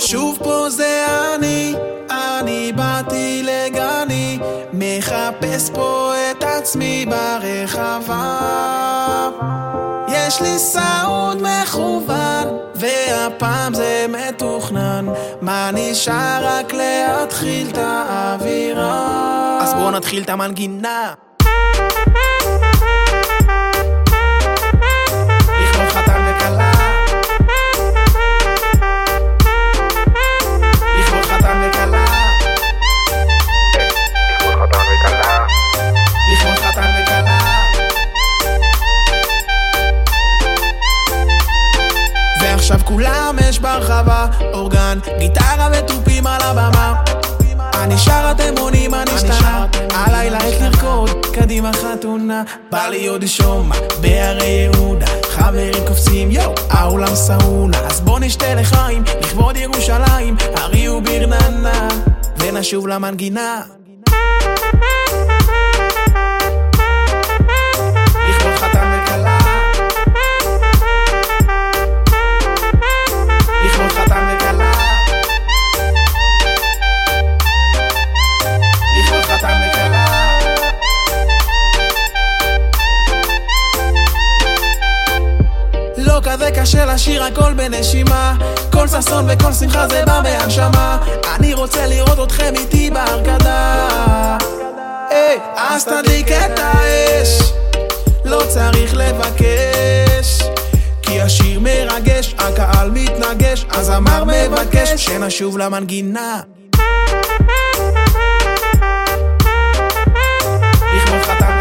שוב פה זה אני, אני באתי לגני, מחפש פה את עצמי ברחבה. יש לי סאונד מכוון, והפעם זה מתוכנן, מה נשאר רק להתחיל את האווירה? אז בואו נתחיל את המנגינה. יש ברחבה אורגן, גיטרה ותופים על הבמה. אני שר אתם עונים אני השתנה הלילה עת לרקוד קדימה חתונה. בא לי עוד שומע בהרי יהודה. חברים קופצים יואו האולם סאונה אז בוא נשתה לחיים לכבוד ירושלים. ארי וברננה ונשוב למנגינה לא כזה קשה לשיר הכל בנשימה. כל ששון וכל שמחה זה בא בהנשמה. אני רוצה לראות אתכם איתי בהרקדה היי, אז תדליק את האש. לא צריך לבקש. כי השיר מרגש, הקהל מתנגש. אז אמר מבקש שנשוב למנגינה. לכבוד חתן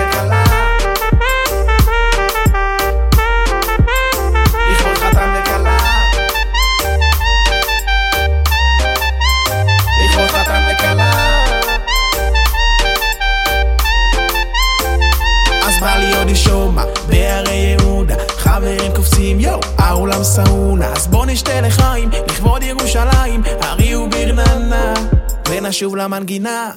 לי עוד לשומע בהרי יהודה חברים קופצים יואו האולם סאונה אז בוא נשתה לחיים לכבוד ירושלים ארי וברננה ונשוב למנגינה